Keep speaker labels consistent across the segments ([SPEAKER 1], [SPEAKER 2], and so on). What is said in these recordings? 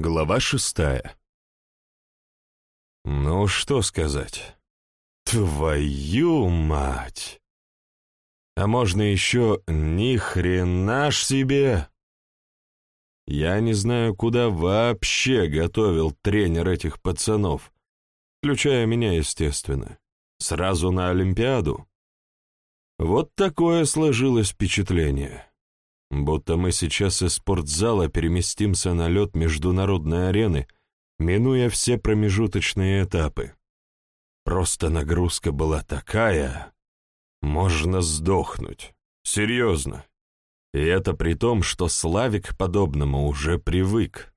[SPEAKER 1] Глава шестая. Ну, что сказать? Твою мать! А можно еще ни хрена ж себе! Я не знаю, куда вообще готовил тренер этих пацанов, включая меня, естественно. Сразу на Олимпиаду. Вот такое сложилось впечатление. Будто мы сейчас из спортзала переместимся на лед международной арены, минуя все промежуточные этапы. Просто нагрузка была такая... Можно сдохнуть. Серьезно. И это при том, что Славик к подобному уже привык.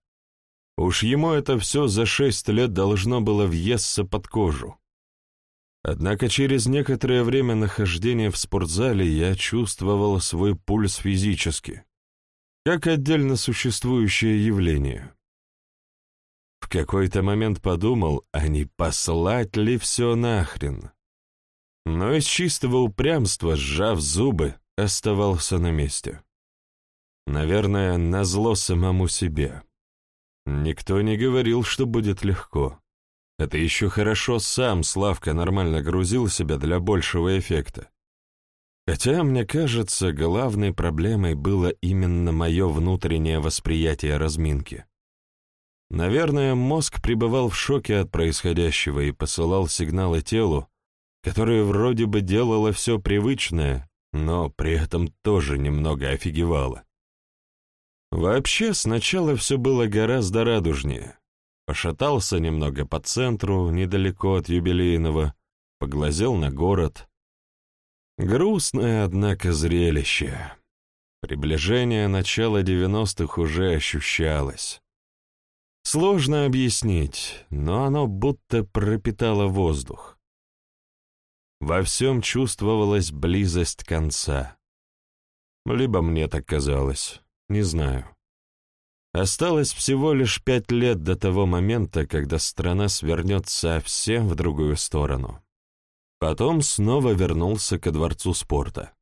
[SPEAKER 1] Уж ему это все за шесть лет должно было въесться под кожу. Однако через некоторое время нахождения в спортзале я чувствовал свой пульс физически, как отдельно существующее явление. В какой-то момент подумал, а не послать ли все нахрен? Но из чистого упрямства, сжав зубы, оставался на месте. Наверное, назло самому себе. Никто не говорил, что будет легко. Это еще хорошо сам Славка нормально грузил себя для большего эффекта. Хотя, мне кажется, главной проблемой было именно мое внутреннее восприятие разминки. Наверное, мозг пребывал в шоке от происходящего и посылал сигналы телу, которое вроде бы делало все привычное, но при этом тоже немного офигевало. Вообще, сначала все было гораздо радужнее. Пошатался немного по центру, недалеко от юбилейного, поглазел на город. Грустное, однако, зрелище. Приближение начала девяностых уже ощущалось. Сложно объяснить, но оно будто пропитало воздух. Во всем чувствовалась близость конца. Либо мне так казалось, не знаю. Осталось всего лишь пять лет до того момента, когда страна свернет совсем в другую сторону. Потом снова вернулся ко дворцу спорта.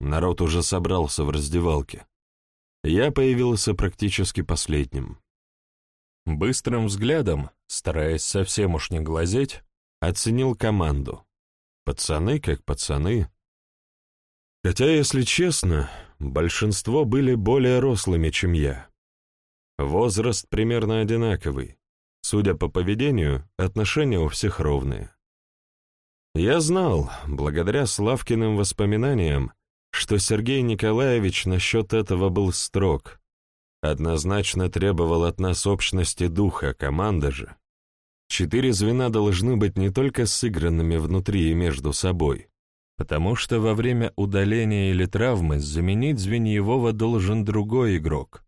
[SPEAKER 1] Народ уже собрался в раздевалке. Я появился практически последним. Быстрым взглядом, стараясь совсем уж не глазеть, оценил команду. Пацаны как пацаны. Хотя, если честно, большинство были более рослыми, чем я. Возраст примерно одинаковый. Судя по поведению, отношения у всех ровные. Я знал, благодаря Славкиным воспоминаниям, что Сергей Николаевич насчет этого был строг, однозначно требовал от нас общности духа, команда же. Четыре звена должны быть не только сыгранными внутри и между собой, потому что во время удаления или травмы заменить звеньевого должен другой игрок,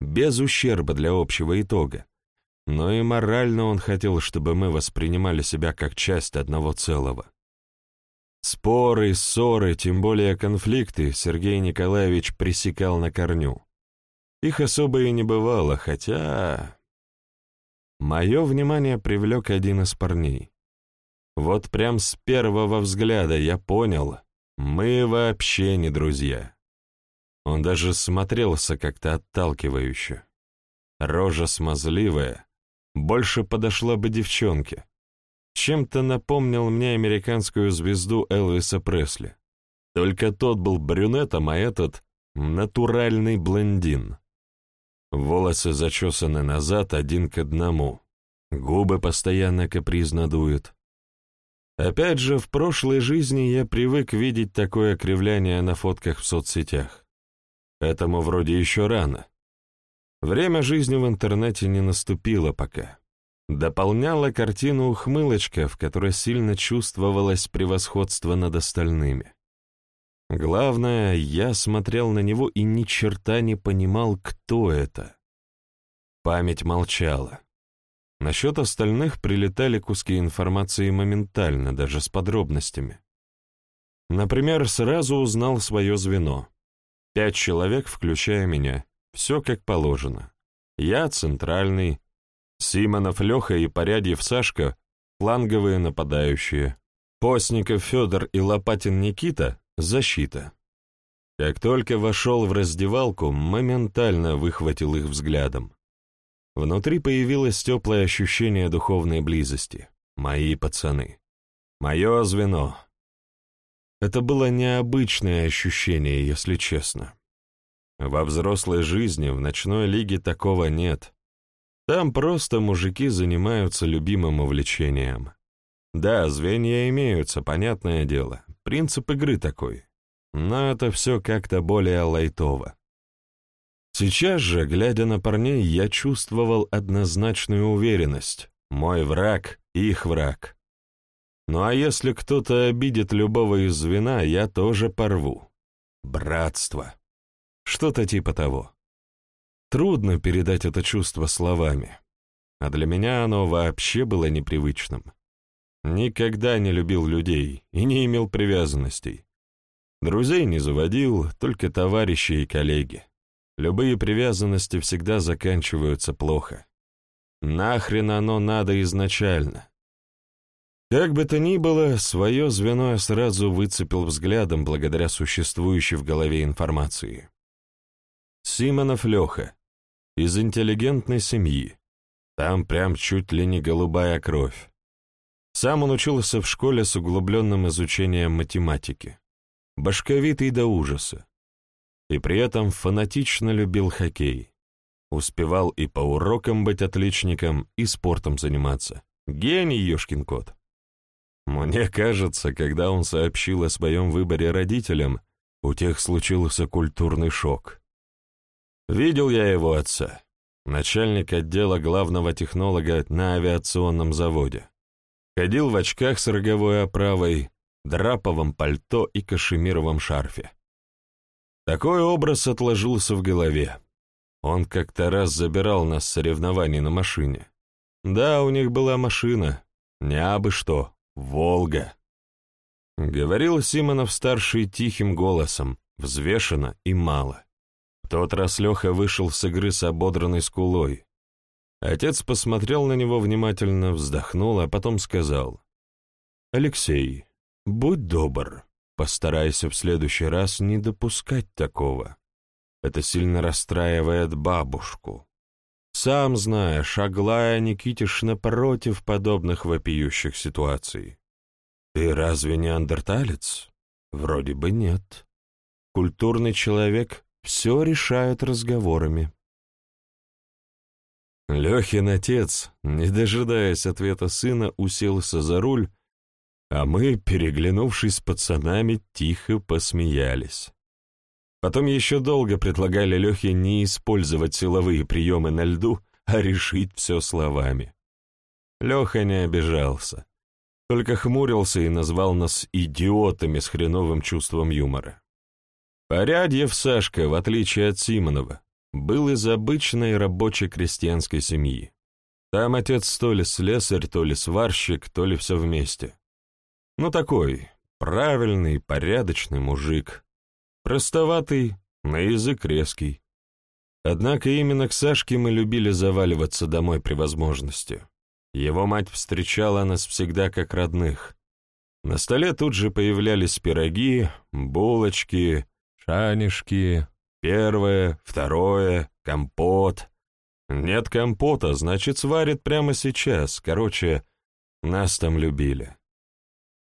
[SPEAKER 1] без ущерба для общего итога. Но и морально он хотел, чтобы мы воспринимали себя как часть одного целого. Споры, ссоры, тем более конфликты Сергей Николаевич пресекал на корню. Их особо и не бывало, хотя... Мое внимание привлек один из парней. Вот прям с первого взгляда я понял, мы вообще не друзья. Он даже смотрелся как-то отталкивающе. Рожа смазливая, больше подошла бы девчонке. Чем-то напомнил мне американскую звезду Элвиса Пресли. Только тот был брюнетом, а этот — натуральный блондин. Волосы зачесаны назад один к одному. Губы постоянно капризно дуют. Опять же, в прошлой жизни я привык видеть такое кривляние на фотках в соцсетях. Этому вроде еще рано. Время жизни в интернете не наступило пока. Дополняла картину ухмылочка, в которой сильно чувствовалось превосходство над остальными. Главное, я смотрел на него и ни черта не понимал, кто это. Память молчала. Насчет остальных прилетали куски информации моментально, даже с подробностями. Например, сразу узнал свое звено. Пять человек, включая меня. Все как положено. Я центральный. Симонов Леха и Порядьев Сашка — фланговые нападающие. Постников Федор и Лопатин Никита — защита. Как только вошел в раздевалку, моментально выхватил их взглядом. Внутри появилось теплое ощущение духовной близости. Мои пацаны. Мое звено. Это было необычное ощущение, если честно. Во взрослой жизни в ночной лиге такого нет. Там просто мужики занимаются любимым увлечением. Да, звенья имеются, понятное дело. Принцип игры такой. Но это все как-то более лайтово. Сейчас же, глядя на парней, я чувствовал однозначную уверенность. Мой враг — их враг. Ну а если кто-то обидит любого из звена, я тоже порву. Братство. Что-то типа того. Трудно передать это чувство словами. А для меня оно вообще было непривычным. Никогда не любил людей и не имел привязанностей. Друзей не заводил, только товарищи и коллеги. Любые привязанности всегда заканчиваются плохо. Нахрен оно надо изначально? Как бы то ни было, свое звено я сразу выцепил взглядом благодаря существующей в голове информации. Симонов Леха. Из интеллигентной семьи. Там прям чуть ли не голубая кровь. Сам он учился в школе с углубленным изучением математики. Башковитый до ужаса и при этом фанатично любил хоккей. Успевал и по урокам быть отличником, и спортом заниматься. Гений, ёшкин кот. Мне кажется, когда он сообщил о своем выборе родителям, у тех случился культурный шок. Видел я его отца, начальник отдела главного технолога на авиационном заводе. Ходил в очках с роговой оправой, драповом пальто и кашемировом шарфе. Такой образ отложился в голове. Он как-то раз забирал нас с соревнований на машине. Да, у них была машина, не абы что, «Волга». Говорил Симонов-старший тихим голосом, взвешенно и мало. В тот раз Леха вышел с игры с ободранной скулой. Отец посмотрел на него внимательно, вздохнул, а потом сказал, «Алексей, будь добр, Постарайся в следующий раз не допускать такого. Это сильно расстраивает бабушку. Сам знаешь, Аглая Никитишна против подобных вопиющих ситуаций. Ты разве не андерталец? Вроде бы нет. Культурный человек все решает разговорами. Лехин отец, не дожидаясь ответа сына, уселся за руль а мы, переглянувшись с пацанами, тихо посмеялись. Потом еще долго предлагали Лехе не использовать силовые приемы на льду, а решить все словами. Леха не обижался, только хмурился и назвал нас идиотами с хреновым чувством юмора. Порядьев Сашка, в отличие от Симонова, был из обычной рабочей крестьянской семьи. Там отец то ли слесарь, то ли сварщик, то ли все вместе. Ну такой, правильный, порядочный мужик. Простоватый, на язык резкий. Однако именно к Сашке мы любили заваливаться домой при возможности. Его мать встречала нас всегда как родных. На столе тут же появлялись пироги, булочки, шанишки, первое, второе, компот. Нет компота, значит, сварит прямо сейчас. Короче, нас там любили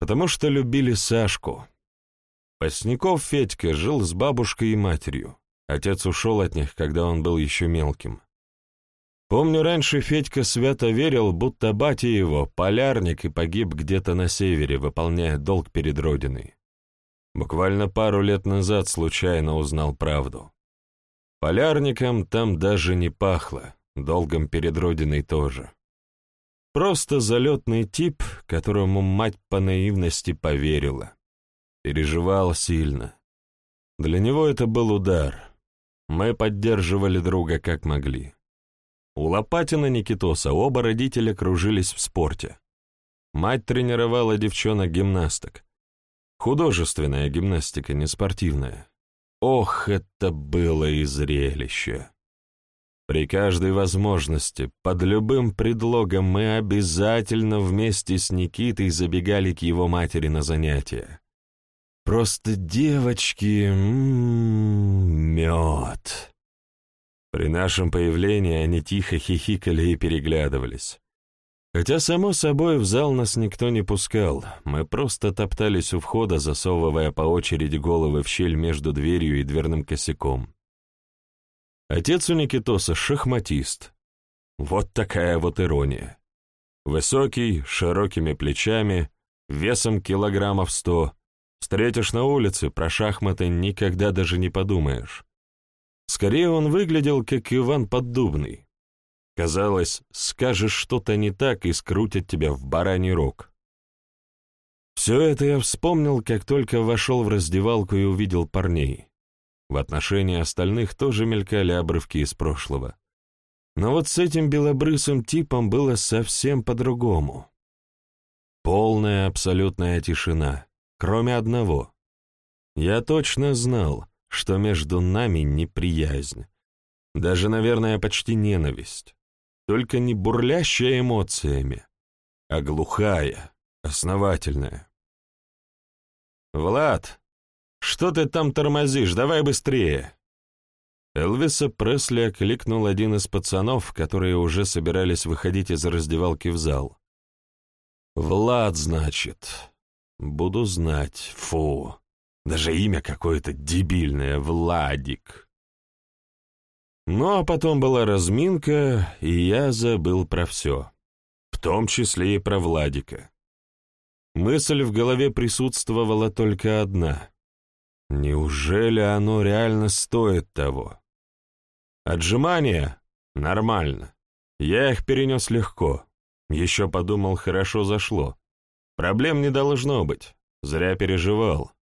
[SPEAKER 1] потому что любили Сашку. Посняков Федька жил с бабушкой и матерью. Отец ушел от них, когда он был еще мелким. Помню, раньше Федька свято верил, будто батя его — полярник и погиб где-то на севере, выполняя долг перед Родиной. Буквально пару лет назад случайно узнал правду. Полярником там даже не пахло, долгом перед Родиной тоже. Просто залетный тип, которому мать по наивности поверила. Переживал сильно. Для него это был удар. Мы поддерживали друга как могли. У Лопатина Никитоса оба родителя кружились в спорте. Мать тренировала девчонок-гимнасток. Художественная гимнастика, не спортивная. Ох, это было и зрелище! При каждой возможности, под любым предлогом мы обязательно вместе с Никитой забегали к его матери на занятия. Просто девочки... М -м, мед. При нашем появлении они тихо хихикали и переглядывались. Хотя, само собой, в зал нас никто не пускал, мы просто топтались у входа, засовывая по очереди головы в щель между дверью и дверным косяком. Отец у Никитоса — шахматист. Вот такая вот ирония. Высокий, широкими плечами, весом килограммов сто. Встретишь на улице, про шахматы никогда даже не подумаешь. Скорее он выглядел, как Иван Поддубный. Казалось, скажешь что-то не так и скрутят тебя в бараний рог. Все это я вспомнил, как только вошел в раздевалку и увидел парней. В отношении остальных тоже мелькали обрывки из прошлого. Но вот с этим белобрысым типом было совсем по-другому. Полная абсолютная тишина, кроме одного. Я точно знал, что между нами неприязнь. Даже, наверное, почти ненависть. Только не бурлящая эмоциями, а глухая, основательная. «Влад, что ты там тормозишь? Давай быстрее!» Элвиса Пресли окликнул один из пацанов, которые уже собирались выходить из раздевалки в зал. «Влад, значит. Буду знать. Фу. Даже имя какое-то дебильное. Владик». Ну, а потом была разминка, и я забыл про все. В том числе и про Владика. Мысль в голове присутствовала только одна. Неужели оно реально стоит того? Отжимания? Нормально. Я их перенес легко. Еще подумал, хорошо зашло. Проблем не должно быть. Зря переживал.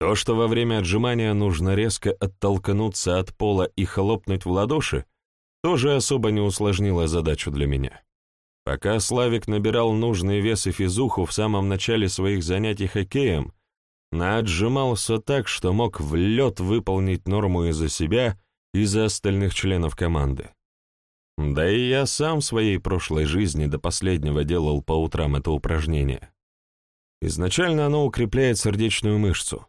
[SPEAKER 1] То, что во время отжимания нужно резко оттолкнуться от пола и хлопнуть в ладоши, тоже особо не усложнило задачу для меня. Пока Славик набирал нужный вес и физуху в самом начале своих занятий хоккеем, наотжимался так, что мог в лед выполнить норму из-за себя и за остальных членов команды. Да и я сам в своей прошлой жизни до последнего делал по утрам это упражнение. Изначально оно укрепляет сердечную мышцу,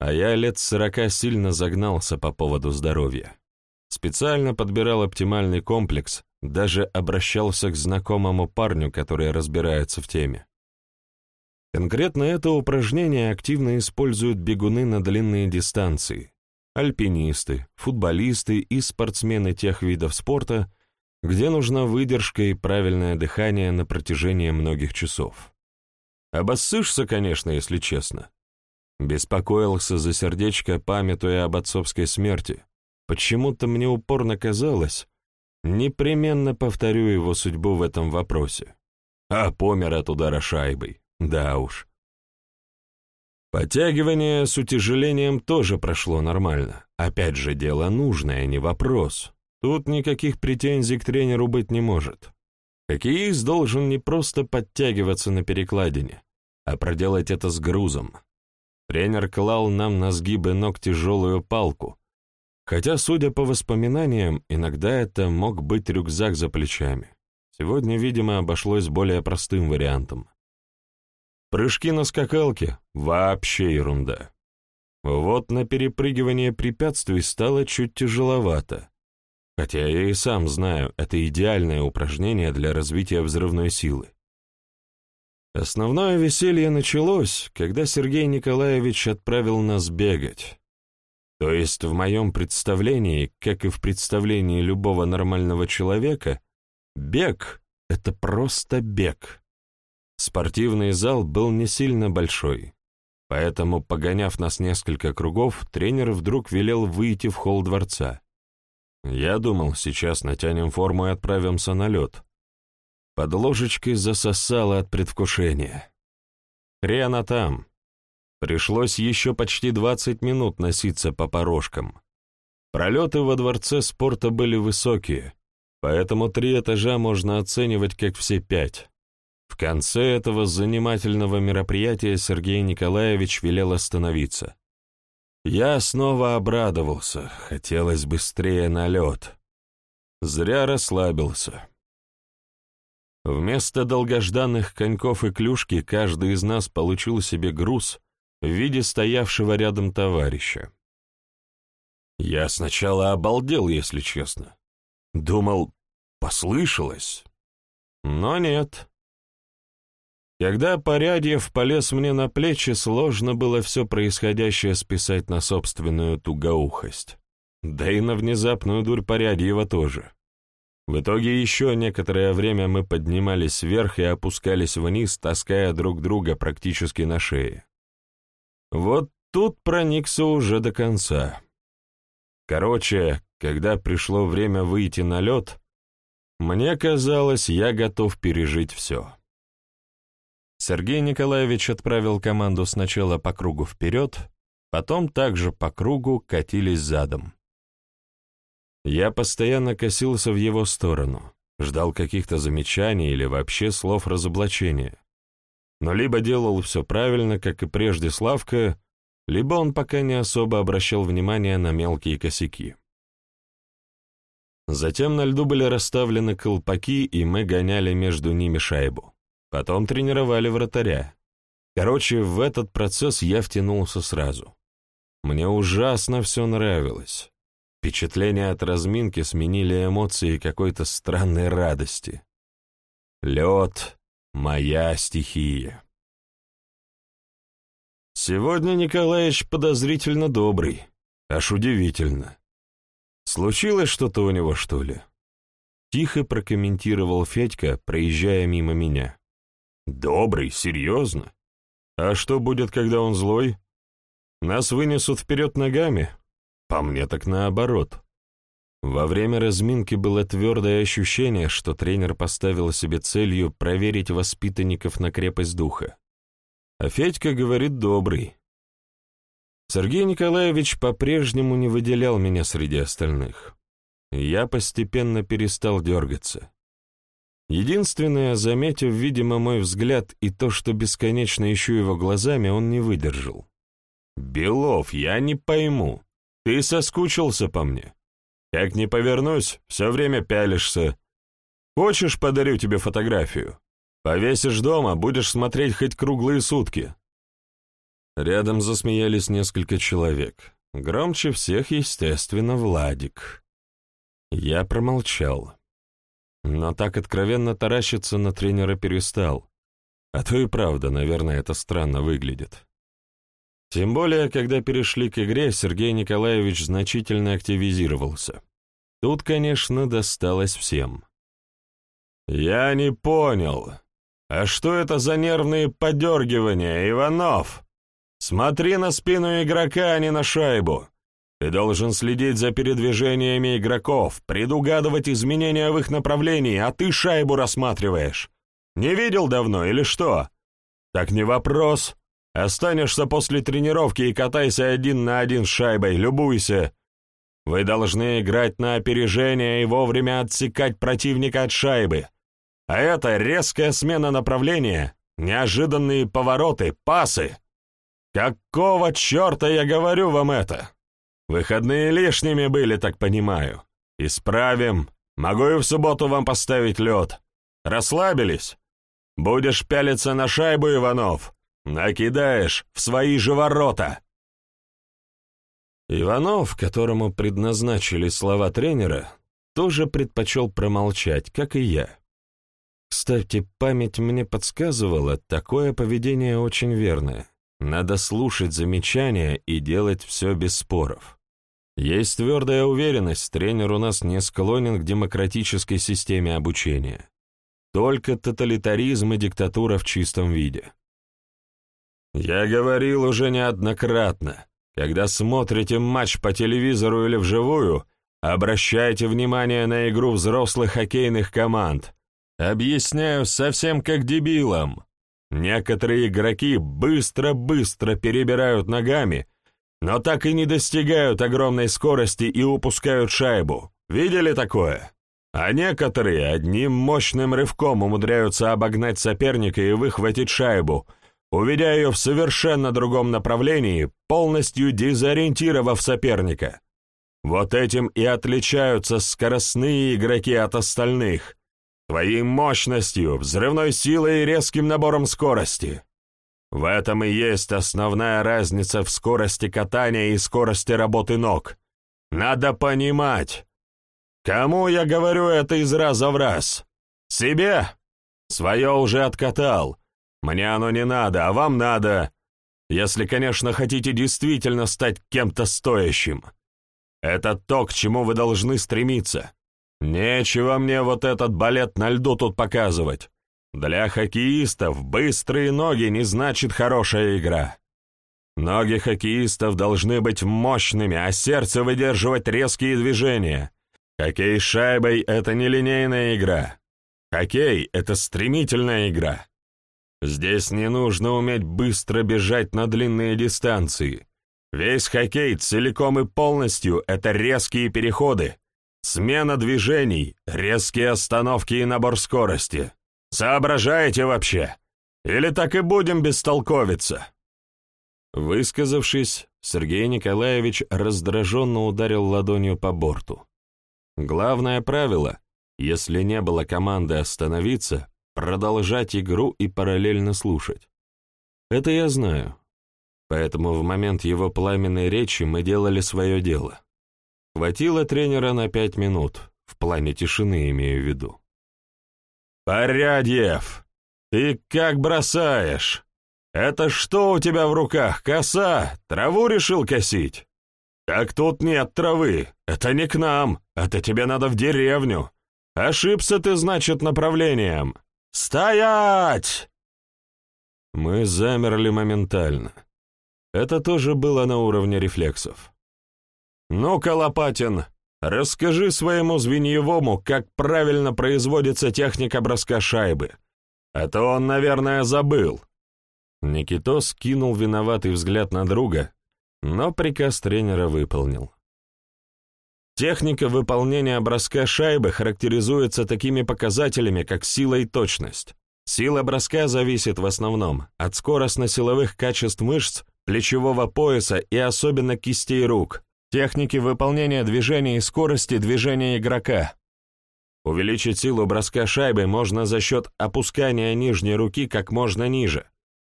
[SPEAKER 1] а я лет сорока сильно загнался по поводу здоровья. Специально подбирал оптимальный комплекс, даже обращался к знакомому парню, который разбирается в теме. Конкретно это упражнение активно используют бегуны на длинные дистанции, альпинисты, футболисты и спортсмены тех видов спорта, где нужна выдержка и правильное дыхание на протяжении многих часов. Обоссышься, конечно, если честно. Беспокоился за сердечко, памятуя об отцовской смерти. Почему-то мне упорно казалось, непременно повторю его судьбу в этом вопросе. А помер от удара шайбой. Да уж. Подтягивание с утяжелением тоже прошло нормально. Опять же, дело нужное, не вопрос. Тут никаких претензий к тренеру быть не может. Хоккеист должен не просто подтягиваться на перекладине, а проделать это с грузом. Тренер клал нам на сгибы ног тяжелую палку, хотя, судя по воспоминаниям, иногда это мог быть рюкзак за плечами. Сегодня, видимо, обошлось более простым вариантом. Прыжки на скакалке — вообще ерунда. Вот на перепрыгивание препятствий стало чуть тяжеловато. Хотя я и сам знаю, это идеальное упражнение для развития взрывной силы. Основное веселье началось, когда Сергей Николаевич отправил нас бегать. То есть в моем представлении, как и в представлении любого нормального человека, бег — это просто бег. Спортивный зал был не сильно большой, поэтому, погоняв нас несколько кругов, тренер вдруг велел выйти в холл дворца. Я думал, сейчас натянем форму и отправимся на лед. Под ложечкой засосало от предвкушения. Хрена там. Пришлось еще почти двадцать минут носиться по порожкам. Пролеты во дворце спорта были высокие, поэтому три этажа можно оценивать как все пять. В конце этого занимательного мероприятия Сергей Николаевич велел остановиться. Я снова обрадовался, хотелось быстрее на лед. Зря расслабился. Вместо долгожданных коньков и клюшки каждый из нас получил себе груз в виде стоявшего рядом товарища. Я сначала обалдел, если честно. Думал, послышалось. Но нет. Когда Порядьев полез мне на плечи, сложно было все происходящее списать на собственную тугоухость. Да и на внезапную дурь Порядьева тоже. В итоге еще некоторое время мы поднимались вверх и опускались вниз, таская друг друга практически на шее. Вот тут проникся уже до конца. Короче, когда пришло время выйти на лед, мне казалось, я готов пережить все. Сергей Николаевич отправил команду сначала по кругу вперед, потом также по кругу катились задом. Я постоянно косился в его сторону, ждал каких-то замечаний или вообще слов разоблачения. Но либо делал все правильно, как и прежде Славка, либо он пока не особо обращал внимание на мелкие косяки. Затем на льду были расставлены колпаки, и мы гоняли между ними шайбу. Потом тренировали вратаря. Короче, в этот процесс я втянулся сразу. Мне ужасно все нравилось. Впечатления от разминки сменили эмоции какой-то странной радости. Лед — моя стихия. Сегодня Николаевич подозрительно добрый, аж удивительно. Случилось что-то у него, что ли? Тихо прокомментировал Федька, проезжая мимо меня. Добрый, серьезно? А что будет, когда он злой? Нас вынесут вперед ногами? По мне так наоборот. Во время разминки было твердое ощущение, что тренер поставил себе целью проверить воспитанников на крепость духа. А Федька говорит добрый. Сергей Николаевич по-прежнему не выделял меня среди остальных. Я постепенно перестал дергаться. Единственное, заметив, видимо, мой взгляд и то, что бесконечно ищу его глазами, он не выдержал. «Белов, я не пойму. Ты соскучился по мне. Как не повернусь, все время пялишься. Хочешь, подарю тебе фотографию? Повесишь дома, будешь смотреть хоть круглые сутки». Рядом засмеялись несколько человек. Громче всех, естественно, Владик. Я промолчал но так откровенно таращиться на тренера перестал. А то и правда, наверное, это странно выглядит. Тем более, когда перешли к игре, Сергей Николаевич значительно активизировался. Тут, конечно, досталось всем. «Я не понял. А что это за нервные подергивания, Иванов? Смотри на спину игрока, а не на шайбу. Ты должен следить за передвижениями игроков, предугадывать изменения в их направлении, а ты шайбу рассматриваешь. Не видел давно или что? Так не вопрос. Останешься после тренировки и катайся один на один с шайбой, любуйся. Вы должны играть на опережение и вовремя отсекать противника от шайбы. А это резкая смена направления, неожиданные повороты, пасы. Какого черта я говорю вам это? Выходные лишними были, так понимаю. Исправим. Могу и в субботу вам поставить лед. Расслабились? Будешь пялиться на шайбу, Иванов. Накидаешь в свои же ворота. Иванов, которому предназначили слова тренера, тоже предпочел промолчать, как и я. Кстати, память мне подсказывала, такое поведение очень верное. Надо слушать замечания и делать все без споров. Есть твердая уверенность, тренер у нас не склонен к демократической системе обучения. Только тоталитаризм и диктатура в чистом виде. Я говорил уже неоднократно, когда смотрите матч по телевизору или вживую, обращайте внимание на игру взрослых хоккейных команд. Объясняю совсем как дебилам. Некоторые игроки быстро-быстро перебирают ногами, но так и не достигают огромной скорости и упускают шайбу. Видели такое? А некоторые одним мощным рывком умудряются обогнать соперника и выхватить шайбу, уведя ее в совершенно другом направлении, полностью дезориентировав соперника. Вот этим и отличаются скоростные игроки от остальных, своей мощностью, взрывной силой и резким набором скорости. В этом и есть основная разница в скорости катания и скорости работы ног. Надо понимать, Кому я говорю это из раза в раз? Себе? Свое уже откатал. Мне оно не надо, а вам надо. Если, конечно, хотите действительно стать кем-то стоящим. Это то, к чему вы должны стремиться. Нечего мне вот этот балет на льду тут показывать. Для хоккеистов быстрые ноги не значит хорошая игра. Ноги хоккеистов должны быть мощными, а сердце выдерживать резкие движения. Хоккей с шайбой — это не линейная игра. Хоккей — это стремительная игра. Здесь не нужно уметь быстро бежать на длинные дистанции. Весь хоккей целиком и полностью — это резкие переходы, смена движений, резкие остановки и набор скорости. Соображаете вообще? Или так и будем бестолковиться?» Высказавшись, Сергей Николаевич раздраженно ударил ладонью по борту. Главное правило, если не было команды остановиться, продолжать игру и параллельно слушать. Это я знаю. Поэтому в момент его пламенной речи мы делали свое дело. Хватило тренера на пять минут, в плане тишины имею в виду. «Порядьев, ты как бросаешь? Это что у тебя в руках, коса? Траву решил косить? Так тут нет травы, это не к нам, это тебе надо в деревню. Ошибся ты, значит, направлением. Стоять!» Мы замерли моментально. Это тоже было на уровне рефлексов. «Ну-ка, Лопатин, расскажи своему звеньевому, как правильно производится техника броска шайбы. А то он, наверное, забыл». Никитос кинул виноватый взгляд на друга, но приказ тренера выполнил. Техника выполнения броска шайбы характеризуется такими показателями, как сила и точность. Сила броска зависит в основном от скоростно-силовых качеств мышц, плечевого пояса и особенно кистей рук, техники выполнения движения и скорости движения игрока. Увеличить силу броска шайбы можно за счет опускания нижней руки как можно ниже.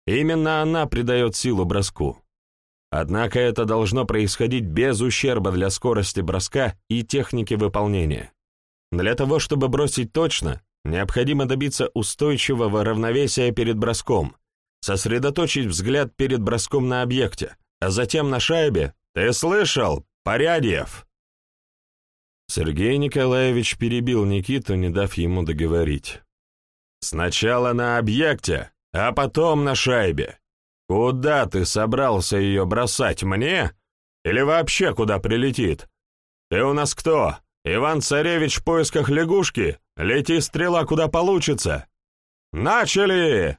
[SPEAKER 1] Именно она придает силу броску. Однако это должно происходить без ущерба для скорости броска и техники выполнения. Для того, чтобы бросить точно, необходимо добиться устойчивого равновесия перед броском, сосредоточить взгляд перед броском на объекте, а затем на шайбе. Ты слышал, Порядьев?» Сергей Николаевич перебил Никиту, не дав ему договорить. «Сначала на объекте, а потом на шайбе. Куда ты собрался ее бросать, мне? Или вообще куда прилетит? Ты у нас кто? Иван-царевич в поисках лягушки? Лети стрела куда получится. Начали!»